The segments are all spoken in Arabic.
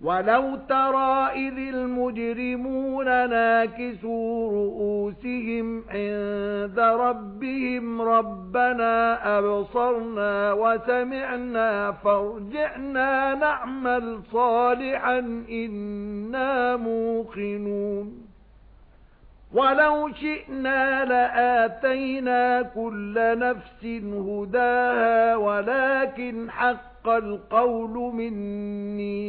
وَلَوْ تَرَى إِذِ الْمُجْرِمُونَ نَاكِسُو رُءُوسِهِمْ عِندَ رَبِّهِمْ رَبَّنَا أَبْصَرْنَا وَسَمِعْنَا فَارْجِعْنَا نَعْمَلْ صَالِحًا إِنَّا مُوقِنُونَ وَلَوْ شِئْنَا لَآتَيْنَا كُلَّ نَفْسٍ هُدَاهَا وَلَكِنْ حَقَّ الْقَوْلُ مِنِّي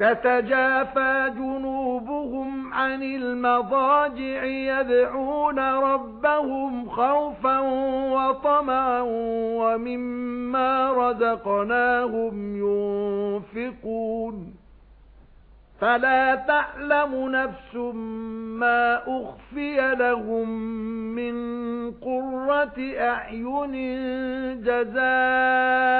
تَتَجَافَى جُنُوبُهُمْ عَنِ الْمَضَاجِعِ يَدْعُونَ رَبَّهُمْ خَوْفًا وَطَمَعًا وَمِمَّا رَزَقْنَاهُمْ يُنْفِقُونَ. فَلَا تَعْلَمُ نَفْسٌ مَا أُخْفِيَ لَهُم مِّن قُرَّةِ أَعْيُنٍ جَزَاءً